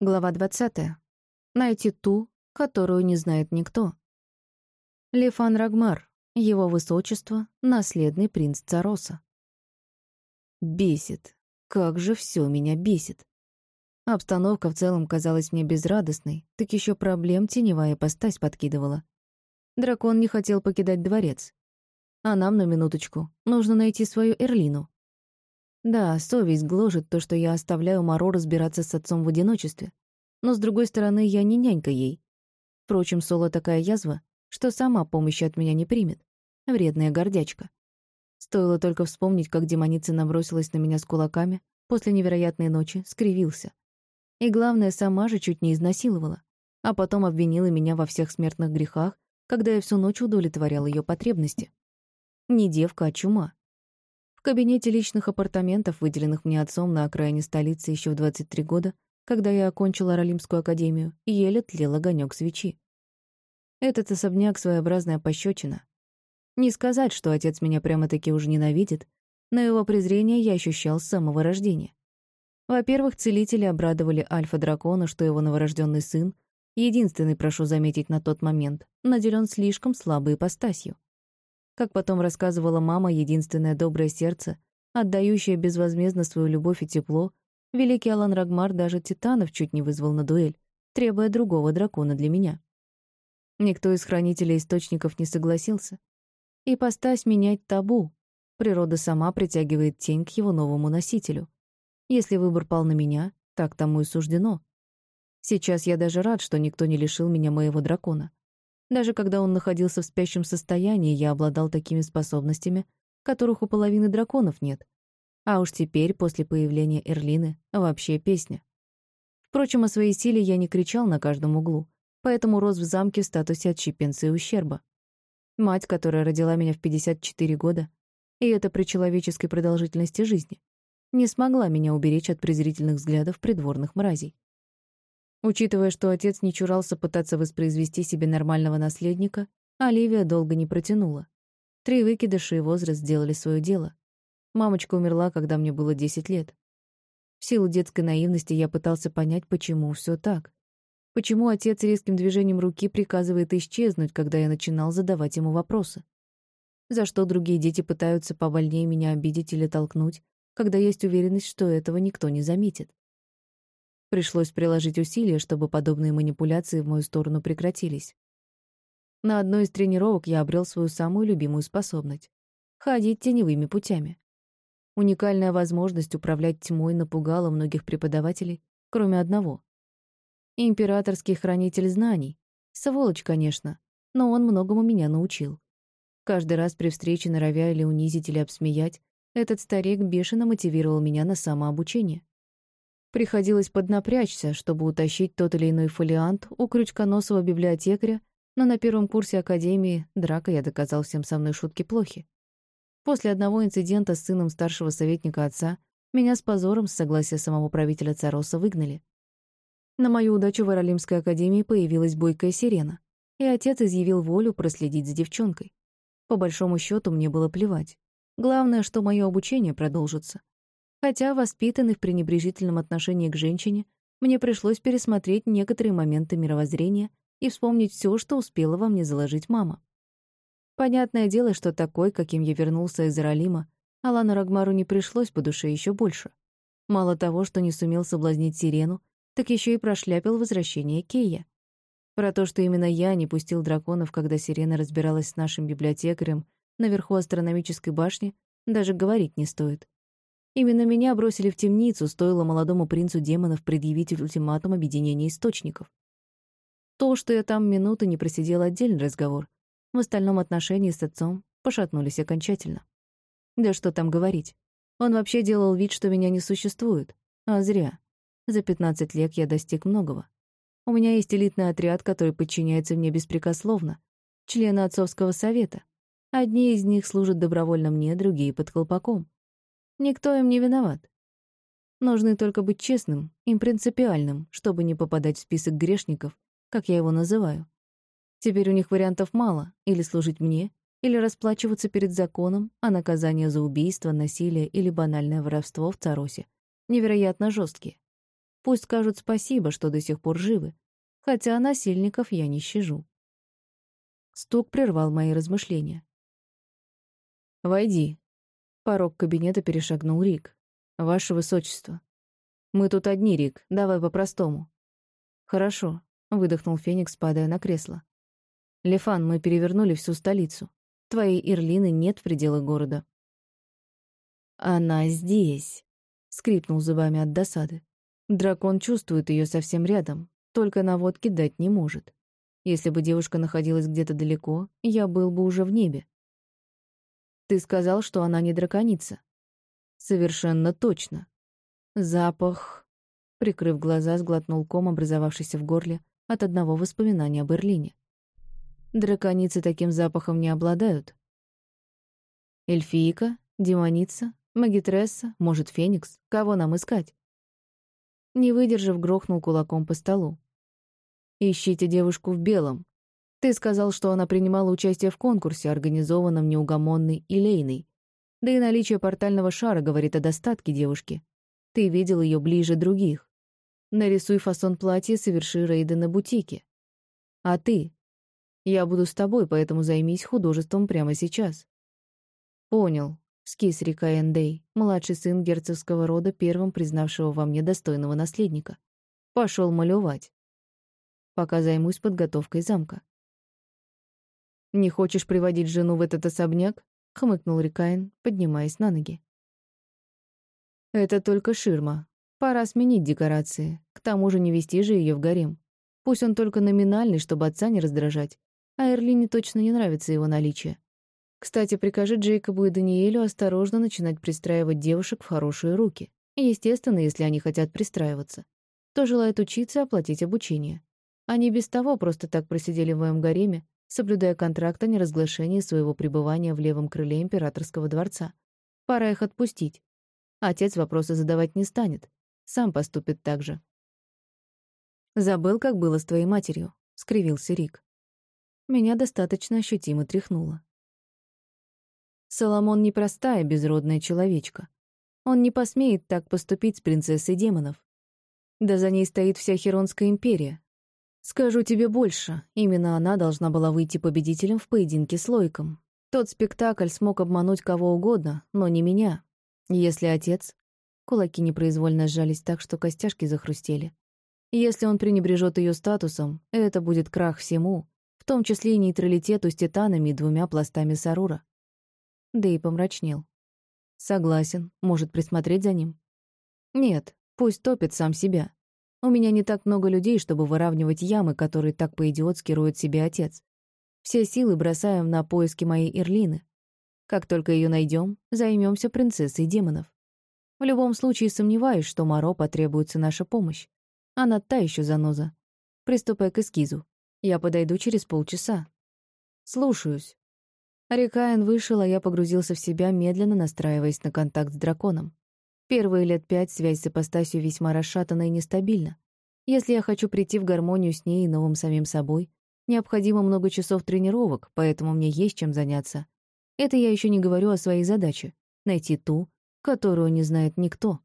Глава 20. Найти ту, которую не знает никто. Лефан Рагмар, его высочество, наследный принц Цароса. Бесит. Как же все меня бесит. Обстановка в целом казалась мне безрадостной, так еще проблем теневая постась подкидывала. Дракон не хотел покидать дворец. А нам, на минуточку, нужно найти свою Эрлину. Да, совесть гложет то, что я оставляю Маро разбираться с отцом в одиночестве. Но, с другой стороны, я не нянька ей. Впрочем, Соло такая язва, что сама помощи от меня не примет. Вредная гордячка. Стоило только вспомнить, как демоница набросилась на меня с кулаками после невероятной ночи, скривился. И главное, сама же чуть не изнасиловала, а потом обвинила меня во всех смертных грехах, когда я всю ночь удовлетворял ее потребности. Не девка, а чума. В кабинете личных апартаментов, выделенных мне отцом на окраине столицы еще в 23 года, когда я окончила Ролимскую академию, еле тлел огонек свечи. Этот особняк — своеобразная пощечина. Не сказать, что отец меня прямо-таки уже ненавидит, но его презрение я ощущал с самого рождения. Во-первых, целители обрадовали альфа-дракона, что его новорожденный сын, единственный, прошу заметить на тот момент, наделен слишком слабой ипостасью. Как потом рассказывала мама, единственное доброе сердце, отдающее безвозмездно свою любовь и тепло, великий Алан Рагмар даже титанов чуть не вызвал на дуэль, требуя другого дракона для меня. Никто из хранителей источников не согласился. И постась менять табу. Природа сама притягивает тень к его новому носителю. Если выбор пал на меня, так тому и суждено. Сейчас я даже рад, что никто не лишил меня моего дракона. Даже когда он находился в спящем состоянии, я обладал такими способностями, которых у половины драконов нет. А уж теперь, после появления Эрлины, вообще песня. Впрочем, о своей силе я не кричал на каждом углу, поэтому рос в замке в статусе отщепенца и ущерба. Мать, которая родила меня в 54 года, и это при человеческой продолжительности жизни, не смогла меня уберечь от презрительных взглядов придворных мразей. Учитывая, что отец не чурался пытаться воспроизвести себе нормального наследника, Оливия долго не протянула. Три выкидыша и возраст сделали свое дело. Мамочка умерла, когда мне было 10 лет. В силу детской наивности я пытался понять, почему все так. Почему отец резким движением руки приказывает исчезнуть, когда я начинал задавать ему вопросы? За что другие дети пытаются повольнее меня обидеть или толкнуть, когда есть уверенность, что этого никто не заметит? Пришлось приложить усилия, чтобы подобные манипуляции в мою сторону прекратились. На одной из тренировок я обрел свою самую любимую способность — ходить теневыми путями. Уникальная возможность управлять тьмой напугала многих преподавателей, кроме одного. Императорский хранитель знаний. Сволочь, конечно, но он многому меня научил. Каждый раз при встрече, норовя или унизить, или обсмеять, этот старик бешено мотивировал меня на самообучение. Приходилось поднапрячься, чтобы утащить тот или иной фолиант у крючконосого библиотекаря, но на первом курсе академии драка я доказал всем со мной шутки плохи. После одного инцидента с сыном старшего советника отца меня с позором с согласия самого правителя Цароса выгнали. На мою удачу в Аралимской академии появилась бойкая сирена, и отец изъявил волю проследить за девчонкой. По большому счету мне было плевать. Главное, что мое обучение продолжится. Хотя, воспитанный в пренебрежительном отношении к женщине, мне пришлось пересмотреть некоторые моменты мировоззрения и вспомнить все, что успела во мне заложить мама. Понятное дело, что такой, каким я вернулся из Иралима, Алану Рагмару не пришлось по душе еще больше. Мало того, что не сумел соблазнить Сирену, так еще и прошляпил возвращение Кейя. Про то, что именно я не пустил драконов, когда Сирена разбиралась с нашим библиотекарем наверху астрономической башни, даже говорить не стоит. Именно меня бросили в темницу, стоило молодому принцу демонов предъявить ультиматум объединения источников. То, что я там минуты не просидел, отдельный разговор. В остальном отношении с отцом пошатнулись окончательно. Да что там говорить. Он вообще делал вид, что меня не существует. А зря. За 15 лет я достиг многого. У меня есть элитный отряд, который подчиняется мне беспрекословно. Члены отцовского совета. Одни из них служат добровольно мне, другие — под колпаком. Никто им не виноват. Нужно только быть честным, им принципиальным, чтобы не попадать в список грешников, как я его называю. Теперь у них вариантов мало — или служить мне, или расплачиваться перед законом, а наказание за убийство, насилие или банальное воровство в Царосе невероятно жесткие. Пусть скажут спасибо, что до сих пор живы, хотя насильников я не щажу. Стук прервал мои размышления. «Войди». Порог кабинета перешагнул Рик. «Ваше высочество». «Мы тут одни, Рик, давай по-простому». «Хорошо», — выдохнул Феникс, падая на кресло. «Лефан, мы перевернули всю столицу. Твоей Ирлины нет в пределах города». «Она здесь», — скрипнул зубами от досады. Дракон чувствует ее совсем рядом, только наводки дать не может. Если бы девушка находилась где-то далеко, я был бы уже в небе. Ты сказал, что она не драконица. Совершенно точно. Запах... Прикрыв глаза, сглотнул ком, образовавшийся в горле от одного воспоминания о Берлине. Драконицы таким запахом не обладают. Эльфийка, демоница, магитресса, может, феникс. Кого нам искать? Не выдержав, грохнул кулаком по столу. Ищите девушку в белом. Ты сказал, что она принимала участие в конкурсе, организованном неугомонной Илейной. Да и наличие портального шара говорит о достатке девушки. Ты видел ее ближе других. Нарисуй фасон платья, соверши рейды на бутике. А ты? Я буду с тобой, поэтому займись художеством прямо сейчас. Понял. Скис Рика Эндей, младший сын герцогского рода, первым признавшего во мне достойного наследника. Пошел малевать пока займусь подготовкой замка. «Не хочешь приводить жену в этот особняк?» — хмыкнул Рикаин, поднимаясь на ноги. «Это только ширма. Пора сменить декорации. К тому же не вести же ее в гарем. Пусть он только номинальный, чтобы отца не раздражать. А Эрлине точно не нравится его наличие. Кстати, прикажи Джейкобу и Даниэлю осторожно начинать пристраивать девушек в хорошие руки. Естественно, если они хотят пристраиваться. Кто желает учиться, оплатить обучение. Они без того просто так просидели в моем гареме, соблюдая контракт о неразглашении своего пребывания в левом крыле императорского дворца. Пора их отпустить. Отец вопросы задавать не станет. Сам поступит так же. «Забыл, как было с твоей матерью», — скривился Рик. Меня достаточно ощутимо тряхнуло. Соломон непростая безродная человечка. Он не посмеет так поступить с принцессой демонов. Да за ней стоит вся Херонская империя, Скажу тебе больше, именно она должна была выйти победителем в поединке с Лойком. Тот спектакль смог обмануть кого угодно, но не меня. Если отец... Кулаки непроизвольно сжались так, что костяшки захрустели. Если он пренебрежет ее статусом, это будет крах всему, в том числе и нейтралитету с титанами и двумя пластами Сарура. Да и помрачнел. Согласен, может присмотреть за ним. Нет, пусть топит сам себя. У меня не так много людей, чтобы выравнивать ямы, которые так по-идиотски роет себе отец. Все силы бросаем на поиски моей Ирлины. Как только ее найдем, займемся принцессой демонов. В любом случае сомневаюсь, что Моро потребуется наша помощь. Она та еще заноза. Приступай к эскизу. Я подойду через полчаса. Слушаюсь. Рекаин вышел, а я погрузился в себя, медленно настраиваясь на контакт с драконом. Первые лет пять связь с ипостасью весьма расшатана и нестабильна. Если я хочу прийти в гармонию с ней и новым самим собой, необходимо много часов тренировок, поэтому мне есть чем заняться. Это я еще не говорю о своей задаче — найти ту, которую не знает никто.